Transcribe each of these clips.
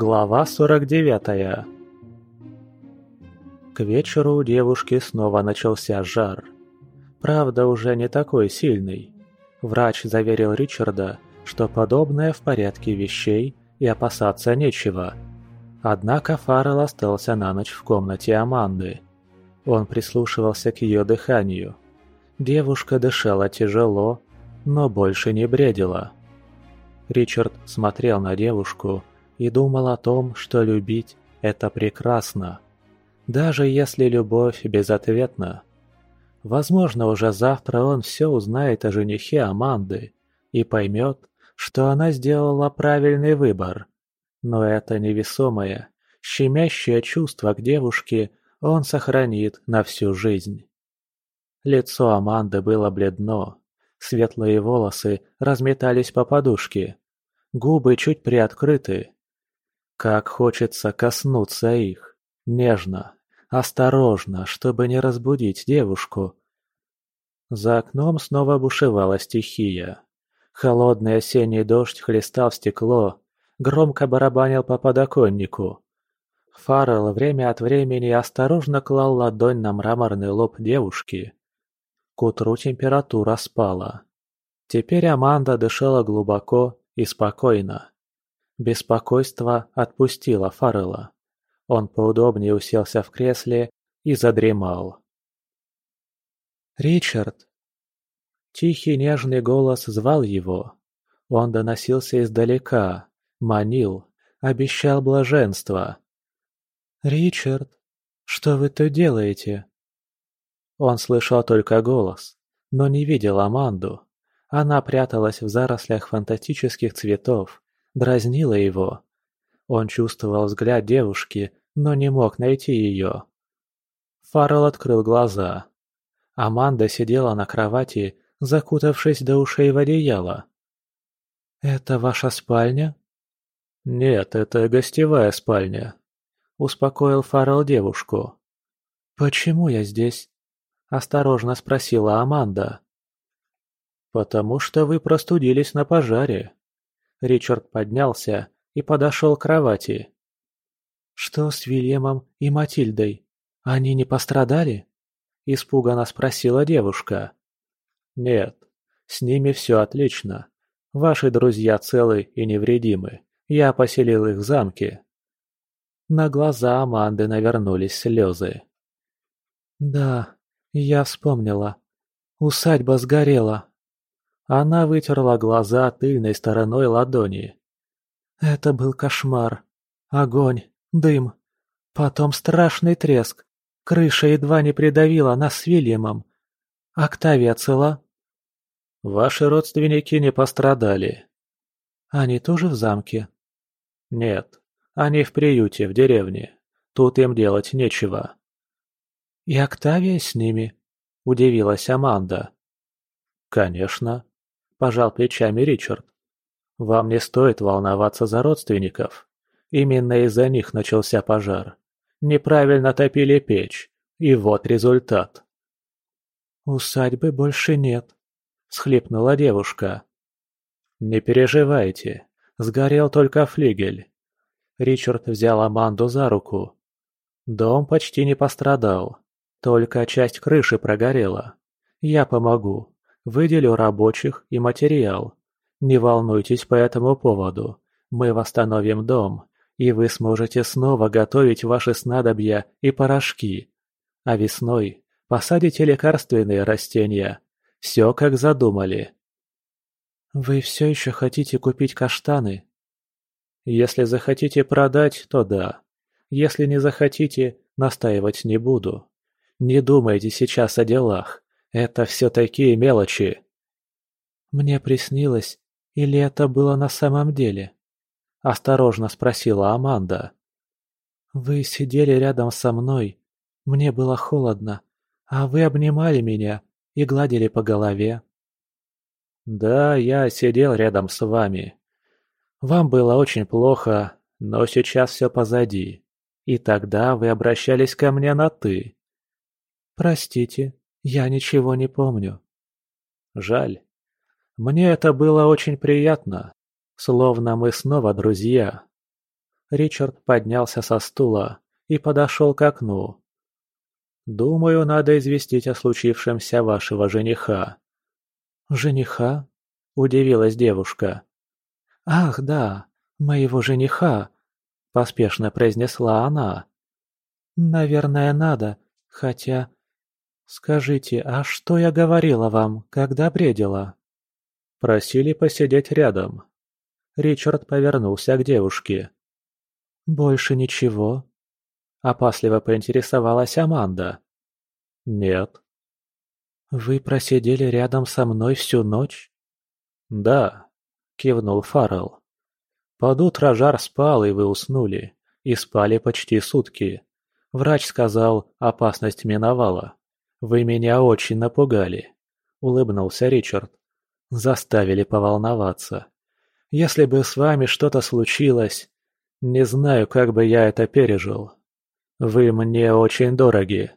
Глава 49 К вечеру у девушки снова начался жар. Правда, уже не такой сильный. Врач заверил Ричарда, что подобное в порядке вещей и опасаться нечего. Однако Фаррелл остался на ночь в комнате Аманды. Он прислушивался к ее дыханию. Девушка дышала тяжело, но больше не бредила. Ричард смотрел на девушку и думал о том, что любить – это прекрасно. Даже если любовь безответна. Возможно, уже завтра он все узнает о женихе Аманды и поймет, что она сделала правильный выбор. Но это невесомое, щемящее чувство к девушке он сохранит на всю жизнь. Лицо Аманды было бледно, светлые волосы разметались по подушке, губы чуть приоткрыты, как хочется коснуться их, нежно, осторожно, чтобы не разбудить девушку. За окном снова бушевала стихия. Холодный осенний дождь хлестал в стекло, громко барабанил по подоконнику. Фаррелл время от времени осторожно клал ладонь на мраморный лоб девушки. К утру температура спала. Теперь Аманда дышала глубоко и спокойно. Беспокойство отпустило Фаррелла. Он поудобнее уселся в кресле и задремал. «Ричард!» Тихий нежный голос звал его. Он доносился издалека, манил, обещал блаженство. «Ричард, что вы тут делаете?» Он слышал только голос, но не видел Аманду. Она пряталась в зарослях фантастических цветов, дразнила его. Он чувствовал взгляд девушки, но не мог найти ее. Фаррелл открыл глаза. Аманда сидела на кровати, закутавшись до ушей в одеяло. «Это ваша спальня?» «Нет, это гостевая спальня», — успокоил Фаррелл девушку. «Почему я здесь?» — осторожно спросила Аманда. «Потому что вы простудились на пожаре», Ричард поднялся и подошел к кровати. «Что с Вильямом и Матильдой? Они не пострадали?» – испуганно спросила девушка. «Нет, с ними все отлично. Ваши друзья целы и невредимы. Я поселил их в замке». На глаза Аманды навернулись слезы. «Да, я вспомнила. Усадьба сгорела. Она вытерла глаза тыльной стороной ладони. Это был кошмар. Огонь, дым. Потом страшный треск. Крыша едва не придавила нас с Вильямом. Октавия цела? Ваши родственники не пострадали. Они тоже в замке? Нет, они в приюте, в деревне. Тут им делать нечего. И Октавия с ними? Удивилась Аманда. Конечно. – пожал плечами Ричард. «Вам не стоит волноваться за родственников. Именно из-за них начался пожар. Неправильно топили печь, и вот результат». «Усадьбы больше нет», – схлипнула девушка. «Не переживайте, сгорел только флигель». Ричард взял Аманду за руку. Дом почти не пострадал, только часть крыши прогорела. Я помогу, Выделю рабочих и материал. Не волнуйтесь по этому поводу. Мы восстановим дом, и вы сможете снова готовить ваши снадобья и порошки. А весной посадите лекарственные растения. Все как задумали. Вы все еще хотите купить каштаны? Если захотите продать, то да. Если не захотите, настаивать не буду. Не думайте сейчас о делах. Это все такие мелочи. Мне приснилось, или это было на самом деле? Осторожно спросила Аманда. Вы сидели рядом со мной, мне было холодно, а вы обнимали меня и гладили по голове. Да, я сидел рядом с вами. Вам было очень плохо, но сейчас все позади. И тогда вы обращались ко мне на «ты». Простите, я ничего не помню. Жаль. Мне это было очень приятно. Словно мы снова друзья. Ричард поднялся со стула и подошел к окну. «Думаю, надо известить о случившемся вашего жениха». «Жениха?» – удивилась девушка. «Ах, да, моего жениха!» – поспешно произнесла она. «Наверное, надо, хотя «Скажите, а что я говорила вам, когда бредила?» Просили посидеть рядом. Ричард повернулся к девушке. «Больше ничего?» Опасливо поинтересовалась Аманда. «Нет». «Вы просидели рядом со мной всю ночь?» «Да», — кивнул Фаррелл. «Под утро жар спал, и вы уснули. И спали почти сутки. Врач сказал, опасность миновала. «Вы меня очень напугали», — улыбнулся Ричард. «Заставили поволноваться. Если бы с вами что-то случилось, не знаю, как бы я это пережил. Вы мне очень дороги».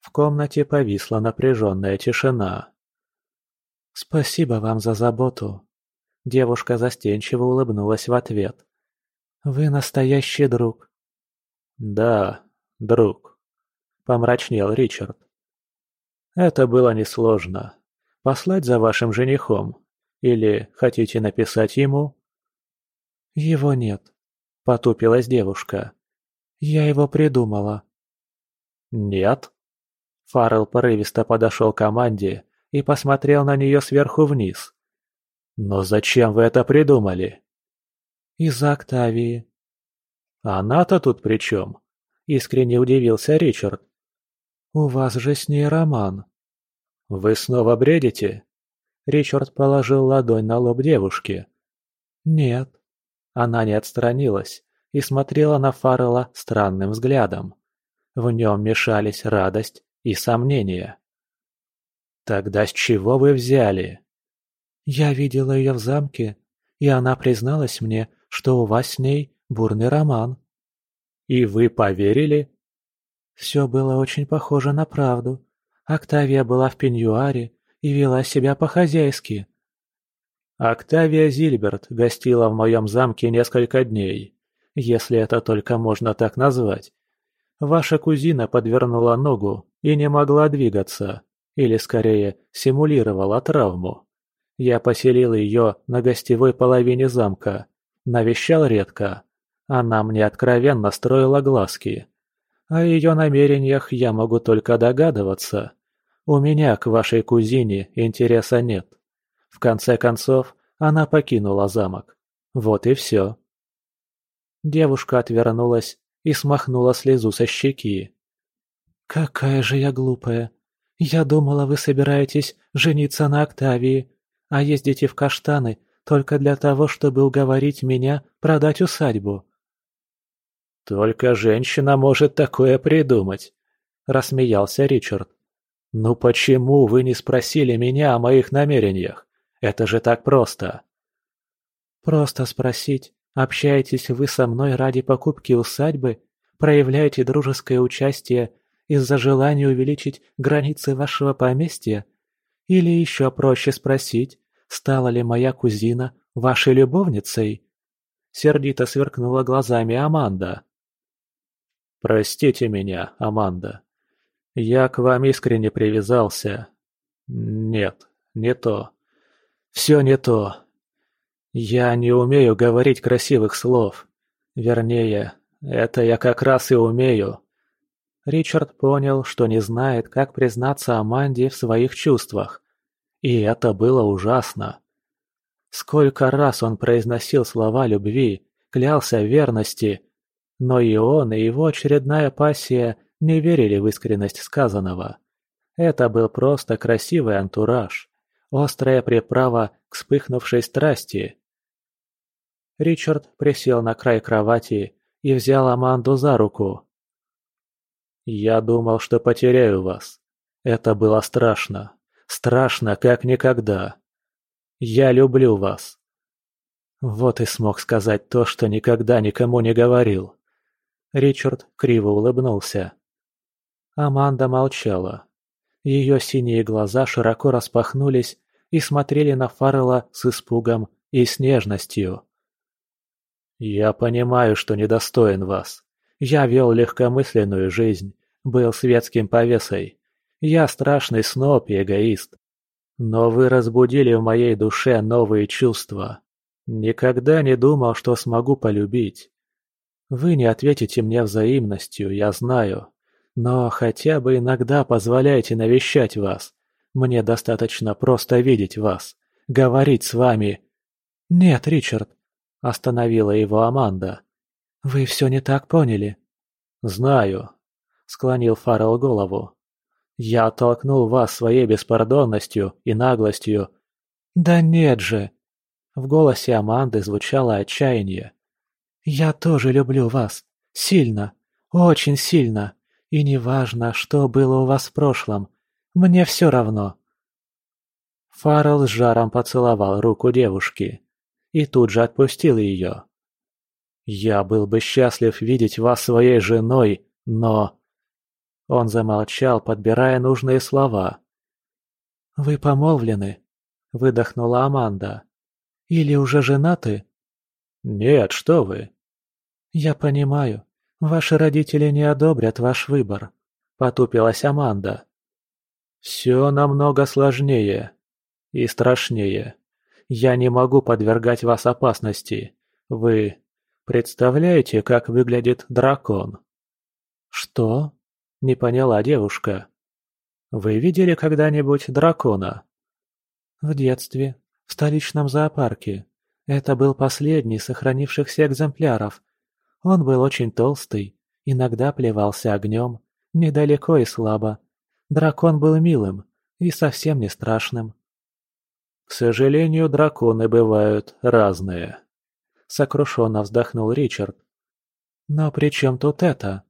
В комнате повисла напряженная тишина. «Спасибо вам за заботу», — девушка застенчиво улыбнулась в ответ. «Вы настоящий друг». «Да, друг». — помрачнел Ричард. «Это было несложно. Послать за вашим женихом? Или хотите написать ему?» «Его нет», — потупилась девушка. «Я его придумала». «Нет?» Фаррелл порывисто подошел к команде и посмотрел на нее сверху вниз. «Но зачем вы это придумали?» «Из-за Октавии». «Она-то тут при чем?» — искренне удивился Ричард. «У вас же с ней роман». «Вы снова бредите?» Ричард положил ладонь на лоб девушки. «Нет». Она не отстранилась и смотрела на Фаррелла странным взглядом. В нем мешались радость и сомнения. «Тогда с чего вы взяли?» «Я видела ее в замке, и она призналась мне, что у вас с ней бурный роман». «И вы поверили?» Все было очень похоже на правду. Октавия была в пеньюаре и вела себя по-хозяйски. Октавия Зильберт гостила в моем замке несколько дней, если это только можно так назвать. Ваша кузина подвернула ногу и не могла двигаться, или скорее симулировала травму. Я поселил ее на гостевой половине замка, навещал редко. Она мне откровенно строила глазки. О ее намерениях я могу только догадываться. У меня к вашей кузине интереса нет. В конце концов, она покинула замок. Вот и все. Девушка отвернулась и смахнула слезу со щеки. «Какая же я глупая! Я думала, вы собираетесь жениться на Октавии, а ездите в Каштаны только для того, чтобы уговорить меня продать усадьбу. «Только женщина может такое придумать», — рассмеялся Ричард. «Ну почему вы не спросили меня о моих намерениях? Это же так просто». «Просто спросить, общаетесь вы со мной ради покупки усадьбы, проявляете дружеское участие из-за желания увеличить границы вашего поместья? Или еще проще спросить, стала ли моя кузина вашей любовницей?» Сердито сверкнула глазами Аманда. Простите меня, Аманда. Я к вам искренне привязался. Нет, не то. Все не то. Я не умею говорить красивых слов. Вернее, это я как раз и умею. Ричард понял, что не знает, как признаться Аманде в своих чувствах. И это было ужасно. Сколько раз он произносил слова любви, клялся верности, но и он, и его очередная пассия не верили в искренность сказанного. Это был просто красивый антураж, острая приправа к вспыхнувшей страсти. Ричард присел на край кровати и взял Аманду за руку. «Я думал, что потеряю вас. Это было страшно. Страшно, как никогда. Я люблю вас». Вот и смог сказать то, что никогда никому не говорил. Ричард криво улыбнулся. Аманда молчала. Ее синие глаза широко распахнулись и смотрели на Фаррелла с испугом и с нежностью. «Я понимаю, что недостоин вас. Я вел легкомысленную жизнь, был светским повесой. Я страшный сноб и эгоист. Но вы разбудили в моей душе новые чувства. Никогда не думал, что смогу полюбить. Вы не ответите мне взаимностью, я знаю. Но хотя бы иногда позволяйте навещать вас. Мне достаточно просто видеть вас, говорить с вами. Нет, Ричард, остановила его Аманда. Вы все не так поняли. Знаю, склонил Фаррелл голову. Я оттолкнул вас своей беспардонностью и наглостью. Да нет же! В голосе Аманды звучало отчаяние. Я тоже люблю вас. Сильно. Очень сильно. И неважно, что было у вас в прошлом. Мне все равно. Фаррелл с жаром поцеловал руку девушки и тут же отпустил ее. «Я был бы счастлив видеть вас своей женой, но...» Он замолчал, подбирая нужные слова. «Вы помолвлены?» – выдохнула Аманда. «Или уже женаты?» «Нет, что вы!» «Я понимаю. Ваши родители не одобрят ваш выбор», – потупилась Аманда. «Все намного сложнее и страшнее. Я не могу подвергать вас опасности. Вы представляете, как выглядит дракон?» «Что?» – не поняла девушка. «Вы видели когда-нибудь дракона?» «В детстве, в столичном зоопарке. Это был последний сохранившихся экземпляров. Он был очень толстый, иногда плевался огнем, недалеко и слабо. Дракон был милым и совсем не страшным. К сожалению, драконы бывают разные. Сокрушенно вздохнул Ричард. Но при чем тут это?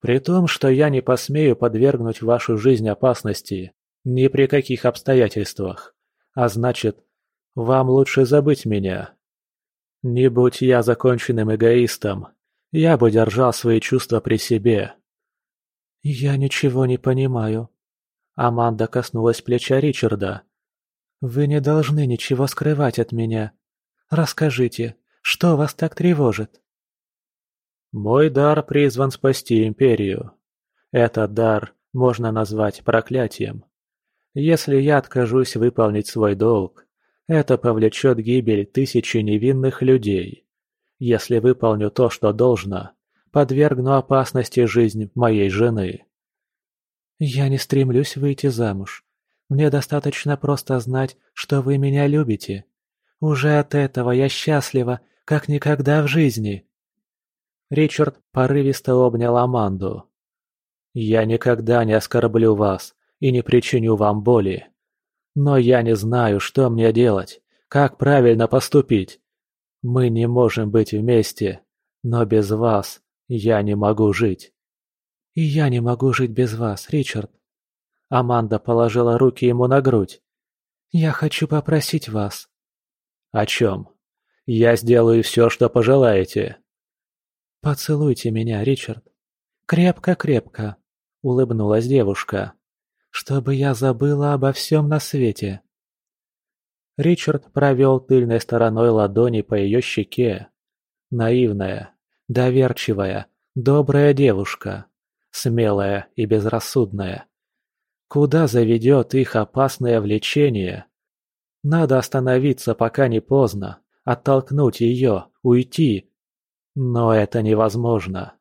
При том, что я не посмею подвергнуть вашу жизнь опасности ни при каких обстоятельствах. А значит, вам лучше забыть меня. Не будь я законченным эгоистом, я бы держал свои чувства при себе. Я ничего не понимаю. Аманда коснулась плеча Ричарда. Вы не должны ничего скрывать от меня. Расскажите, что вас так тревожит? Мой дар призван спасти Империю. Этот дар можно назвать проклятием. Если я откажусь выполнить свой долг, это повлечет гибель тысячи невинных людей. Если выполню то, что должно, подвергну опасности жизнь моей жены. Я не стремлюсь выйти замуж. Мне достаточно просто знать, что вы меня любите. Уже от этого я счастлива, как никогда в жизни. Ричард порывисто обнял Аманду. «Я никогда не оскорблю вас и не причиню вам боли. Но я не знаю, что мне делать, как правильно поступить. Мы не можем быть вместе, но без вас я не могу жить». «И я не могу жить без вас, Ричард. Аманда положила руки ему на грудь. «Я хочу попросить вас». «О чем? Я сделаю все, что пожелаете». «Поцелуйте меня, Ричард. Крепко-крепко», — улыбнулась девушка. «Чтобы я забыла обо всем на свете». Ричард провел тыльной стороной ладони по ее щеке. Наивная, доверчивая, добрая девушка. Смелая и безрассудная. Куда заведет их опасное влечение? Надо остановиться, пока не поздно, оттолкнуть ее, уйти. Но это невозможно.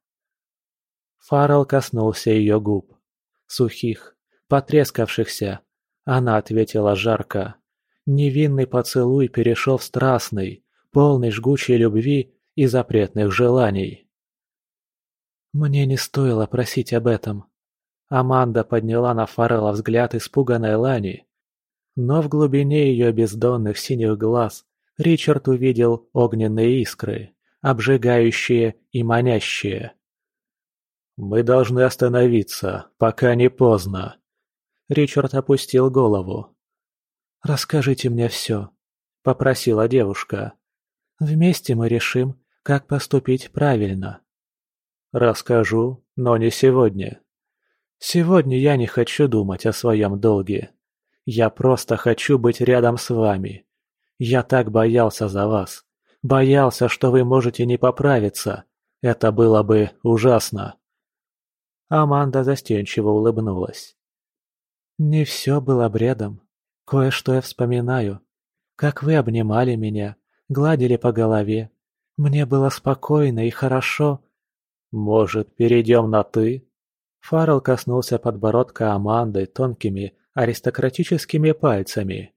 Фаррелл коснулся ее губ. Сухих, потрескавшихся. Она ответила жарко. Невинный поцелуй перешел в страстный, полный жгучей любви и запретных желаний. «Мне не стоило просить об этом», Аманда подняла на Фаррелла взгляд испуганной Лани. Но в глубине ее бездонных синих глаз Ричард увидел огненные искры, обжигающие и манящие. «Мы должны остановиться, пока не поздно». Ричард опустил голову. «Расскажите мне все», — попросила девушка. «Вместе мы решим, как поступить правильно». «Расскажу, но не сегодня», Сегодня я не хочу думать о своем долге. Я просто хочу быть рядом с вами. Я так боялся за вас. Боялся, что вы можете не поправиться. Это было бы ужасно. Аманда застенчиво улыбнулась. Не все было бредом. Кое-что я вспоминаю. Как вы обнимали меня, гладили по голове. Мне было спокойно и хорошо. Может, перейдем на «ты»?» Фаррелл коснулся подбородка Аманды тонкими аристократическими пальцами.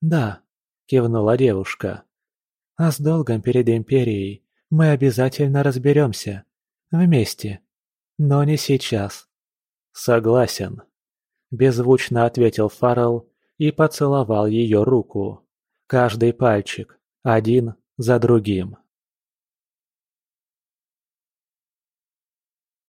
«Да», — кивнула девушка. «А с долгом перед Империей мы обязательно разберемся. Вместе. Но не сейчас». «Согласен», — беззвучно ответил Фаррелл и поцеловал ее руку. Каждый пальчик, один за другим.